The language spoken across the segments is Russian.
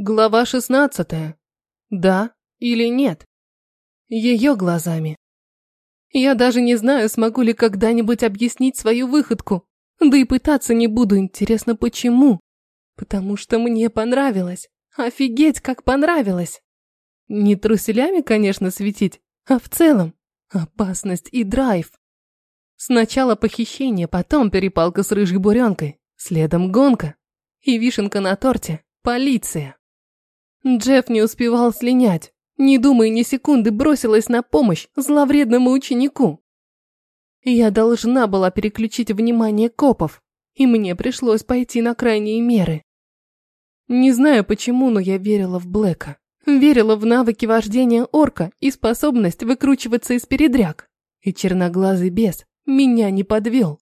Глава шестнадцатая. Да или нет? Ее глазами. Я даже не знаю, смогу ли когда-нибудь объяснить свою выходку. Да и пытаться не буду, интересно почему. Потому что мне понравилось. Офигеть, как понравилось. Не труселями, конечно, светить, а в целом опасность и драйв. Сначала похищение, потом перепалка с рыжей буренкой, следом гонка. И вишенка на торте – полиция. Джефф не успевал слинять. Не думая ни секунды, бросилась на помощь зловредному ученику. Я должна была переключить внимание копов, и мне пришлось пойти на крайние меры. Не знаю почему, но я верила в Блэка. Верила в навыки вождения орка и способность выкручиваться из передряг. И черноглазый бес меня не подвел.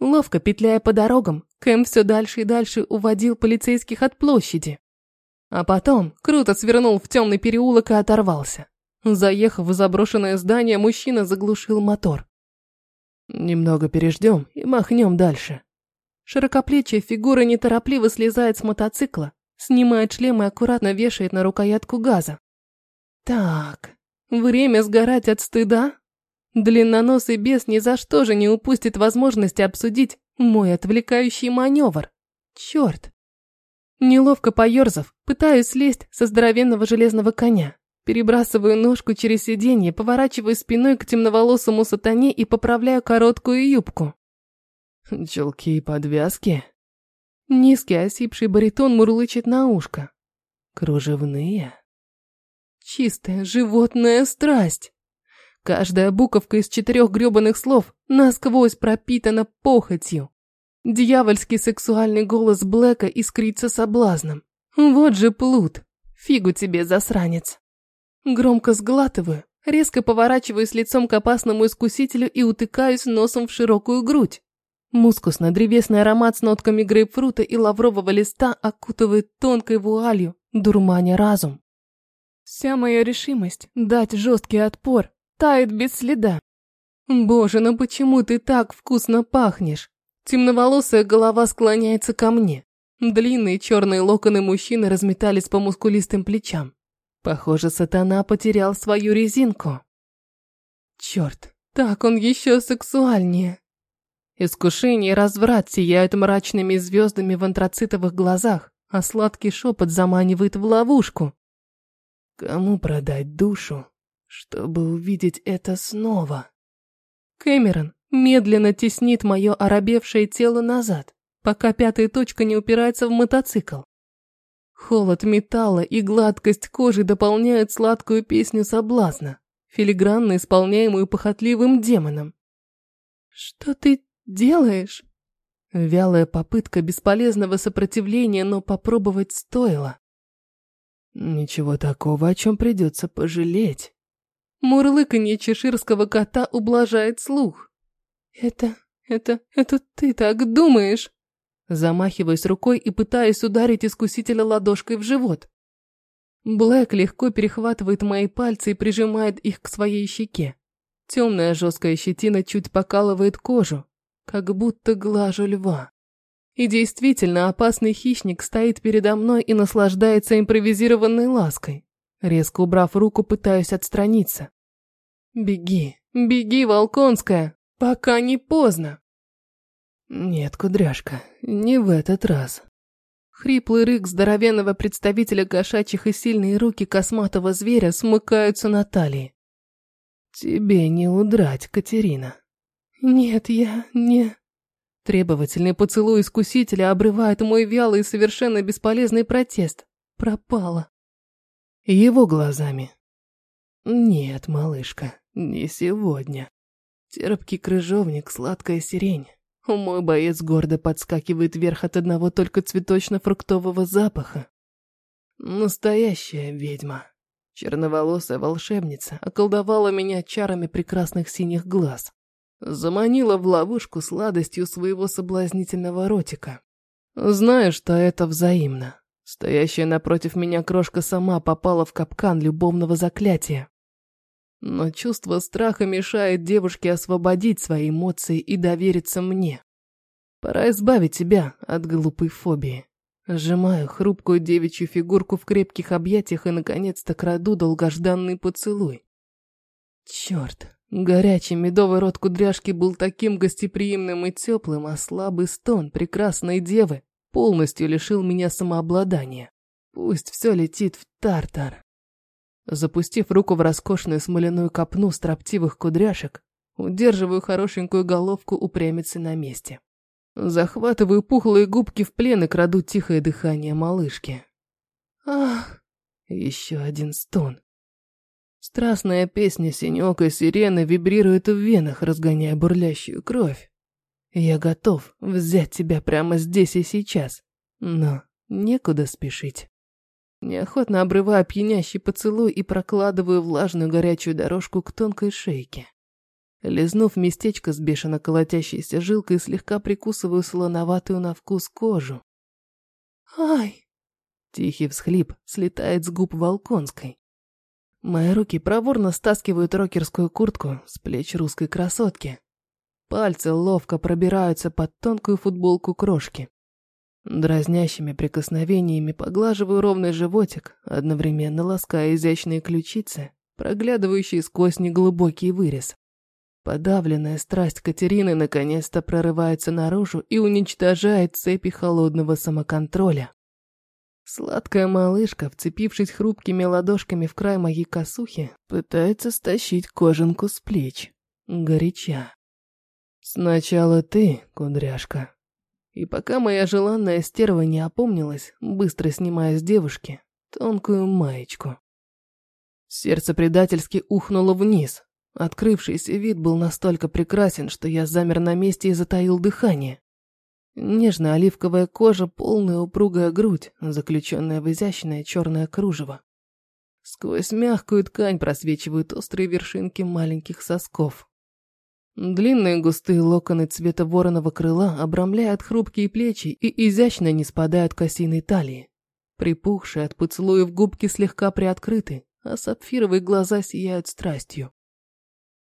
Ловко петляя по дорогам, Кэм все дальше и дальше уводил полицейских от площади. А потом круто свернул в темный переулок и оторвался. Заехав в заброшенное здание, мужчина заглушил мотор. Немного переждем и махнем дальше. Широкоплечья фигура неторопливо слезает с мотоцикла, снимает шлем и аккуратно вешает на рукоятку газа. Так, время сгорать от стыда? Длинноносый бес ни за что же не упустит возможности обсудить мой отвлекающий маневр. Черт! Неловко поерзав, пытаюсь слезть со здоровенного железного коня. Перебрасываю ножку через сиденье, поворачиваю спиной к темноволосому сатане и поправляю короткую юбку. Челки и подвязки. Низкий осипший баритон мурлычет на ушко. Кружевные. Чистая животная страсть. Каждая буковка из четырех гребаных слов насквозь пропитана похотью. Дьявольский сексуальный голос Блэка искрится соблазном. Вот же плут. Фигу тебе, засранец. Громко сглатываю, резко поворачиваюсь лицом к опасному искусителю и утыкаюсь носом в широкую грудь. Мускусно-древесный аромат с нотками грейпфрута и лаврового листа окутывает тонкой вуалью, дурманя разум. Вся моя решимость дать жесткий отпор тает без следа. Боже, ну почему ты так вкусно пахнешь? Темноволосая голова склоняется ко мне. Длинные черные локоны мужчины разметались по мускулистым плечам. Похоже, сатана потерял свою резинку. Черт, так он еще сексуальнее. Искушение и разврат сияют мрачными звездами в антрацитовых глазах, а сладкий шепот заманивает в ловушку. Кому продать душу, чтобы увидеть это снова? Кэмерон, медленно теснит мое оробевшее тело назад, пока пятая точка не упирается в мотоцикл. Холод металла и гладкость кожи дополняют сладкую песню соблазна, филигранно исполняемую похотливым демоном. «Что ты делаешь?» Вялая попытка бесполезного сопротивления, но попробовать стоило. «Ничего такого, о чем придется пожалеть». Мурлыканье чеширского кота ублажает слух. «Это... это... это ты так думаешь?» Замахиваясь рукой и пытаясь ударить искусителя ладошкой в живот. Блэк легко перехватывает мои пальцы и прижимает их к своей щеке. Темная жесткая щетина чуть покалывает кожу, как будто глажу льва. И действительно, опасный хищник стоит передо мной и наслаждается импровизированной лаской. Резко убрав руку, пытаюсь отстраниться. «Беги, беги, Волконская!» Пока не поздно. Нет, кудряшка, не в этот раз. Хриплый рык здоровенного представителя кошачьих и сильные руки косматого зверя смыкаются на талии. Тебе не удрать, Катерина. Нет, я не... Требовательный поцелуй искусителя обрывает мой вялый и совершенно бесполезный протест. Пропала. Его глазами. Нет, малышка, не сегодня. Терпкий крыжовник, сладкая сирень. Мой боец гордо подскакивает вверх от одного только цветочно-фруктового запаха. Настоящая ведьма. Черноволосая волшебница околдовала меня чарами прекрасных синих глаз. Заманила в ловушку сладостью своего соблазнительного ротика. Знаю, что это взаимно. Стоящая напротив меня крошка сама попала в капкан любовного заклятия. Но чувство страха мешает девушке освободить свои эмоции и довериться мне. Пора избавить тебя от глупой фобии. Сжимаю хрупкую девичью фигурку в крепких объятиях и, наконец-то, краду долгожданный поцелуй. Черт, горячий медовый рот кудряшки был таким гостеприимным и теплым, а слабый стон прекрасной девы полностью лишил меня самообладания. Пусть все летит в тартар. Запустив руку в роскошную смоляную копну строптивых кудряшек, удерживаю хорошенькую головку упрямиться на месте. Захватываю пухлые губки в плен и краду тихое дыхание малышки. Ах! Еще один стон. Страстная песня синёкой сирены вибрирует в венах, разгоняя бурлящую кровь. Я готов взять тебя прямо здесь и сейчас, но некуда спешить. Неохотно обрываю пьянящий поцелуй и прокладываю влажную горячую дорожку к тонкой шейке. Лизнув местечко с бешено колотящейся жилкой, слегка прикусываю слоноватую на вкус кожу. «Ай!» Тихий всхлип слетает с губ Волконской. Мои руки проворно стаскивают рокерскую куртку с плеч русской красотки. Пальцы ловко пробираются под тонкую футболку крошки. Дразнящими прикосновениями поглаживаю ровный животик, одновременно лаская изящные ключицы, проглядывающие сквозь неглубокий вырез. Подавленная страсть Катерины наконец-то прорывается наружу и уничтожает цепи холодного самоконтроля. Сладкая малышка, вцепившись хрупкими ладошками в край моей косухи, пытается стащить кожанку с плеч. Горяча. Сначала ты, кудряшка. И пока моя желанная стерва не опомнилась, быстро снимая с девушки тонкую маечку. Сердце предательски ухнуло вниз, Открывшийся вид был настолько прекрасен, что я замер на месте и затаил дыхание. Нежная оливковая кожа, полная упругая грудь, заключенная в изящное черное кружево. Сквозь мягкую ткань просвечивают острые вершинки маленьких сосков. Длинные густые локоны цвета вороного крыла обрамляют хрупкие плечи и изящно не спадают к осиной талии. Припухшие от поцелуев губки слегка приоткрыты, а сапфировые глаза сияют страстью.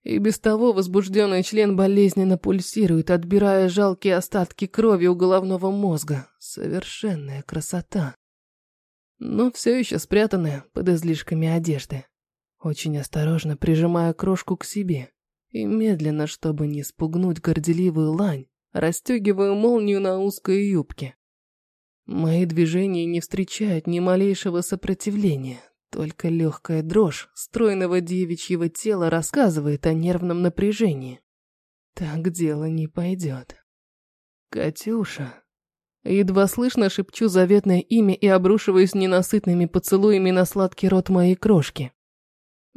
И без того возбужденный член болезненно пульсирует, отбирая жалкие остатки крови у головного мозга. Совершенная красота. Но все еще спрятанная под излишками одежды. Очень осторожно прижимая крошку к себе. И медленно, чтобы не спугнуть горделивую лань, расстегиваю молнию на узкой юбке. Мои движения не встречают ни малейшего сопротивления, только легкая дрожь стройного девичьего тела рассказывает о нервном напряжении. Так дело не пойдет. Катюша. Едва слышно шепчу заветное имя и обрушиваюсь ненасытными поцелуями на сладкий рот моей крошки.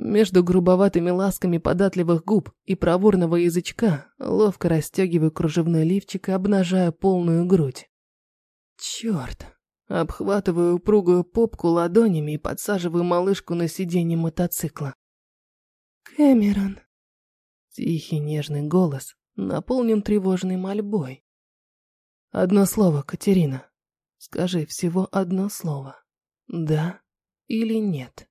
Между грубоватыми ласками податливых губ и проворного язычка ловко расстегиваю кружевной лифчик и обнажаю полную грудь. Черт, Обхватываю упругую попку ладонями и подсаживаю малышку на сиденье мотоцикла. «Кэмерон!» Тихий нежный голос наполнен тревожной мольбой. «Одно слово, Катерина. Скажи всего одно слово. Да или нет?»